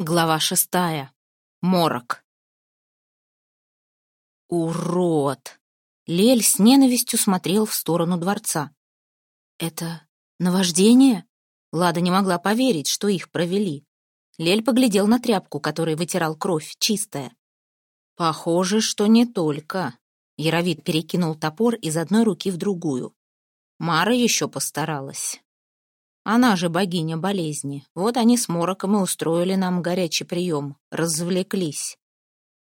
Глава шестая. Морок. Урод! Лель с ненавистью смотрел в сторону дворца. Это наваждение? Лада не могла поверить, что их провели. Лель поглядел на тряпку, которой вытирал кровь, чистая. Похоже, что не только. Яровид перекинул топор из одной руки в другую. Мара еще постаралась. Она же богиня болезни. Вот они с Мороком и устроили нам горячий прием. Развлеклись.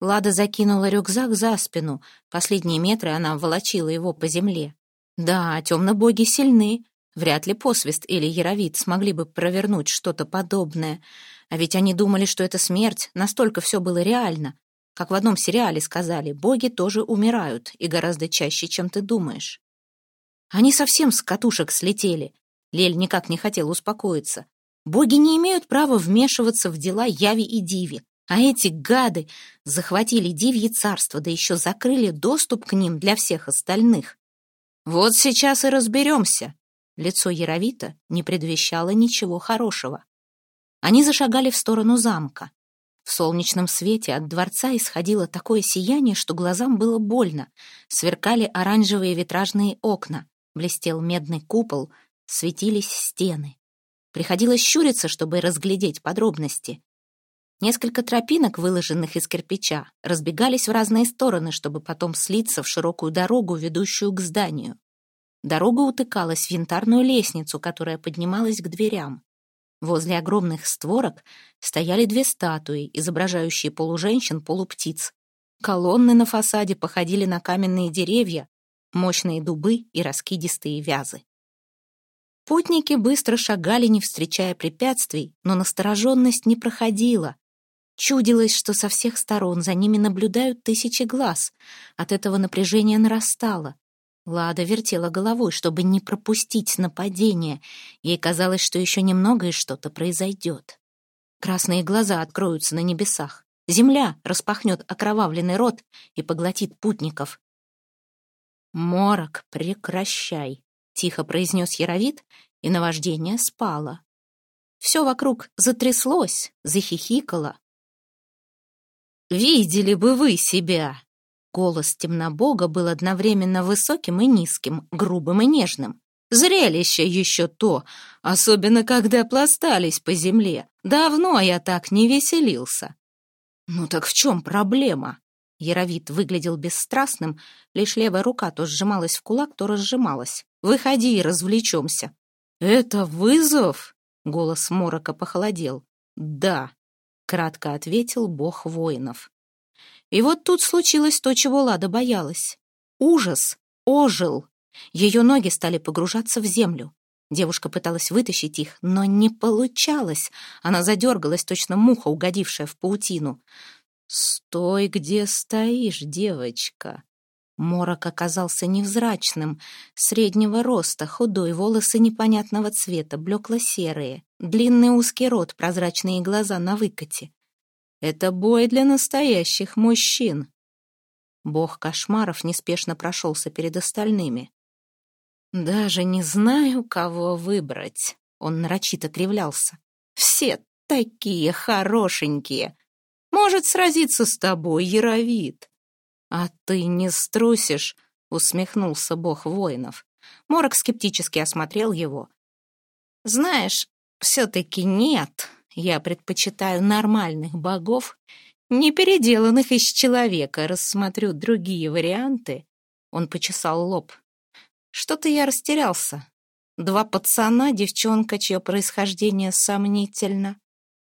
Лада закинула рюкзак за спину. Последние метры она волочила его по земле. Да, темно-боги сильны. Вряд ли посвист или яровид смогли бы провернуть что-то подобное. А ведь они думали, что это смерть. Настолько все было реально. Как в одном сериале сказали, боги тоже умирают, и гораздо чаще, чем ты думаешь. Они совсем с катушек слетели. Лель никак не хотел успокоиться. Боги не имеют права вмешиваться в дела Яви и Диви, а эти гады захватили Дивье царство, да еще закрыли доступ к ним для всех остальных. Вот сейчас и разберемся. Лицо Яровита не предвещало ничего хорошего. Они зашагали в сторону замка. В солнечном свете от дворца исходило такое сияние, что глазам было больно. Сверкали оранжевые витражные окна, блестел медный купол — светились стены. Приходилось щуриться, чтобы разглядеть подробности. Несколько тропинок, выложенных из кирпича, разбегались в разные стороны, чтобы потом слиться в широкую дорогу, ведущую к зданию. Дорога утыкалась в янтарную лестницу, которая поднималась к дверям. Возле огромных створок стояли две статуи, изображающие полуженщин, полуптиц. Колонны на фасаде походили на каменные деревья, мощные дубы и раскидистые вязы. Путники быстро шагали, не встречая препятствий, но настороженность не проходила. Чудилось, что со всех сторон за ними наблюдают тысячи глаз. От этого напряжение нарастало. Лада вертела головой, чтобы не пропустить нападение. Ей казалось, что еще немного и что-то произойдет. Красные глаза откроются на небесах. Земля распахнет окровавленный рот и поглотит путников. «Морок, прекращай!» Тихо произнес Яровит, и наваждение спало. Все вокруг затряслось, захихикало. «Видели бы вы себя!» Голос темнобога был одновременно высоким и низким, грубым и нежным. «Зрелище еще то, особенно когда пластались по земле. Давно я так не веселился». «Ну так в чем проблема?» Яровит выглядел бесстрастным, лишь левая рука то сжималась в кулак, то разжималась. «Выходи и развлечемся». «Это вызов?» — голос Морока похолодел. «Да», — кратко ответил бог воинов. И вот тут случилось то, чего Лада боялась. Ужас ожил. Ее ноги стали погружаться в землю. Девушка пыталась вытащить их, но не получалось. Она задергалась, точно муха, угодившая в паутину. «Стой, где стоишь, девочка!» Морок оказался невзрачным, среднего роста, худой, волосы непонятного цвета, блекло-серые, длинный узкий рот, прозрачные глаза на выкате. «Это бой для настоящих мужчин!» Бог кошмаров неспешно прошелся перед остальными. «Даже не знаю, кого выбрать», — он нарочито кривлялся. «Все такие хорошенькие!» Может сразиться с тобой, Яровит. А ты не струсишь, усмехнулся бог воинов. Морок скептически осмотрел его. Знаешь, все-таки нет. Я предпочитаю нормальных богов, не переделанных из человека. Рассмотрю другие варианты. Он почесал лоб. Что-то я растерялся. Два пацана, девчонка, чье происхождение сомнительно.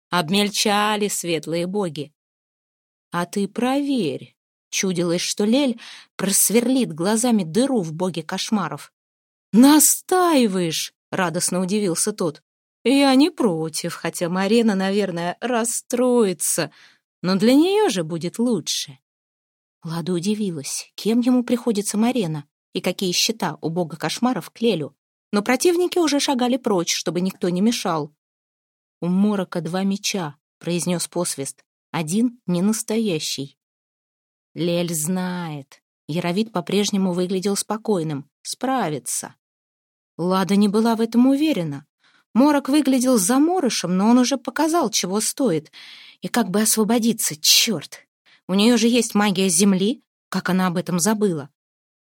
Обмельчали светлые боги. А ты проверь. Чудилось, что Лель просверлит глазами дыру в боге кошмаров. «Настаиваешь!» — радостно удивился тот. «Я не против, хотя Марина, наверное, расстроится, но для нее же будет лучше». Лада удивилась, кем ему приходится Марена и какие счета у бога кошмаров к Лелю. Но противники уже шагали прочь, чтобы никто не мешал. «У Морока два меча», — произнес посвист. «Один не настоящий». Лель знает. Яровид по-прежнему выглядел спокойным. Справится. Лада не была в этом уверена. Морок выглядел заморышем, но он уже показал, чего стоит. И как бы освободиться, черт! У нее же есть магия земли, как она об этом забыла.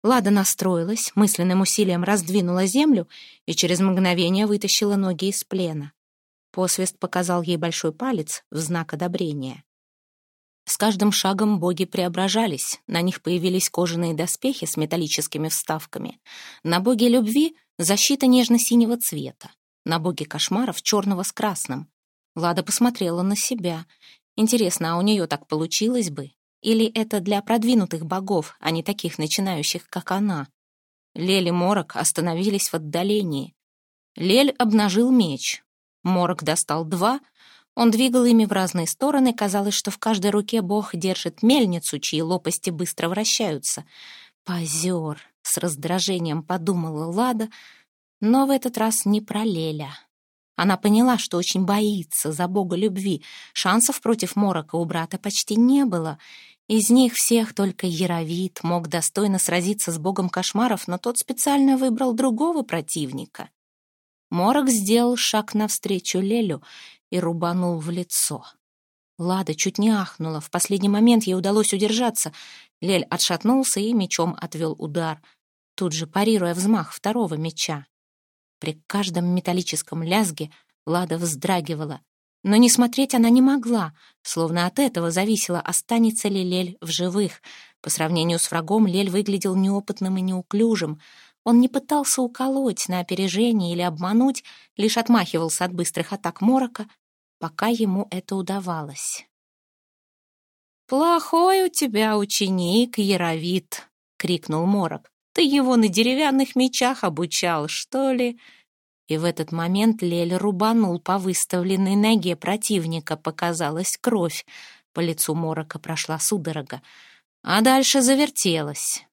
Лада настроилась, мысленным усилием раздвинула землю и через мгновение вытащила ноги из плена. Посвист показал ей большой палец в знак одобрения. С каждым шагом боги преображались, на них появились кожаные доспехи с металлическими вставками. На боге любви — защита нежно-синего цвета, на боге кошмаров — черного с красным. Лада посмотрела на себя. Интересно, а у нее так получилось бы? Или это для продвинутых богов, а не таких начинающих, как она? Лель и Морок остановились в отдалении. Лель обнажил меч. Морок достал два — он двигал ими в разные стороны, казалось, что в каждой руке бог держит мельницу, чьи лопасти быстро вращаются. «Позер!» — с раздражением подумала Лада, но в этот раз не про Леля. Она поняла, что очень боится за бога любви. Шансов против Морока у брата почти не было. Из них всех только Яровит мог достойно сразиться с богом кошмаров, но тот специально выбрал другого противника. Морок сделал шаг навстречу Лелю и рубанул в лицо. Лада чуть не ахнула. В последний момент ей удалось удержаться. Лель отшатнулся и мечом отвел удар, тут же парируя взмах второго меча. При каждом металлическом лязге Лада вздрагивала. Но не смотреть она не могла, словно от этого зависело, останется ли Лель в живых. По сравнению с врагом Лель выглядел неопытным и неуклюжим. Он не пытался уколоть на опережение или обмануть, лишь отмахивался от быстрых атак Морока, пока ему это удавалось. «Плохой у тебя ученик, Яровит!» — крикнул Морок. «Ты его на деревянных мечах обучал, что ли?» И в этот момент Лель рубанул по выставленной ноге противника, показалась кровь. По лицу Морока прошла судорога, а дальше завертелась.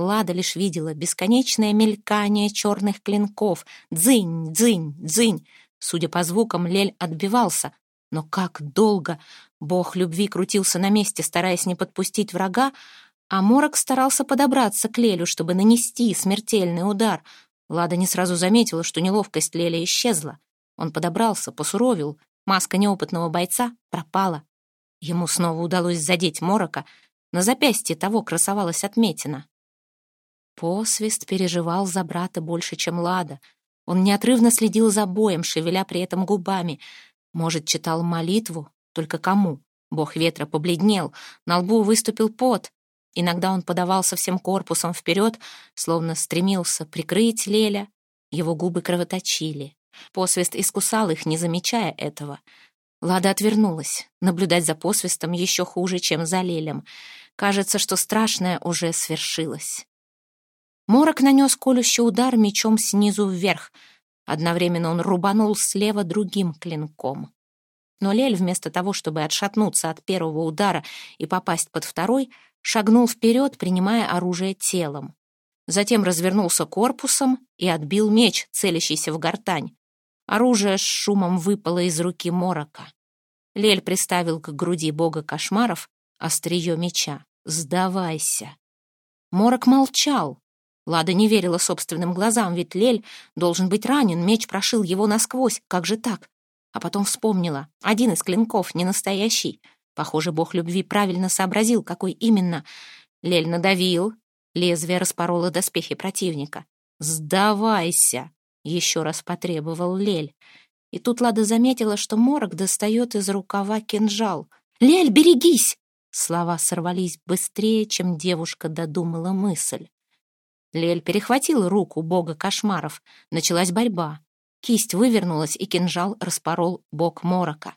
Лада лишь видела бесконечное мелькание черных клинков. Дзынь, дзынь, дзынь. Судя по звукам, Лель отбивался. Но как долго бог любви крутился на месте, стараясь не подпустить врага, а Морок старался подобраться к Лелю, чтобы нанести смертельный удар. Лада не сразу заметила, что неловкость Леля исчезла. Он подобрался, посуровил. Маска неопытного бойца пропала. Ему снова удалось задеть Морока. На запястье того красовалась отметина. Посвист переживал за брата больше, чем Лада. Он неотрывно следил за боем, шевеля при этом губами. Может, читал молитву? Только кому? Бог ветра побледнел, на лбу выступил пот. Иногда он подавался всем корпусом вперед, словно стремился прикрыть Леля. Его губы кровоточили. Посвист искусал их, не замечая этого. Лада отвернулась. Наблюдать за посвистом еще хуже, чем за Лелем. Кажется, что страшное уже свершилось. Морок нанес колющий удар мечом снизу вверх. Одновременно он рубанул слева другим клинком. Но Лель, вместо того, чтобы отшатнуться от первого удара и попасть под второй, шагнул вперед, принимая оружие телом. Затем развернулся корпусом и отбил меч, целящийся в гортань. Оружие с шумом выпало из руки Морока. Лель приставил к груди бога кошмаров острие меча. «Сдавайся!» Морок молчал, Лада не верила собственным глазам, ведь Лель должен быть ранен, меч прошил его насквозь, как же так? А потом вспомнила, один из клинков не настоящий. Похоже, бог любви правильно сообразил, какой именно. Лель надавил, лезвие распороло доспехи противника. «Сдавайся!» — еще раз потребовал Лель. И тут Лада заметила, что Морок достает из рукава кинжал. «Лель, берегись!» Слова сорвались быстрее, чем девушка додумала мысль. Лель перехватил руку бога кошмаров. Началась борьба. Кисть вывернулась, и кинжал распорол бок морока.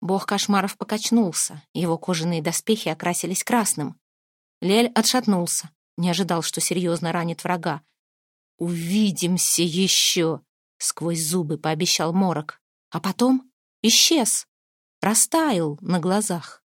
Бог кошмаров покачнулся, его кожаные доспехи окрасились красным. Лель отшатнулся, не ожидал, что серьезно ранит врага. «Увидимся еще!» — сквозь зубы пообещал морок. А потом исчез, растаял на глазах.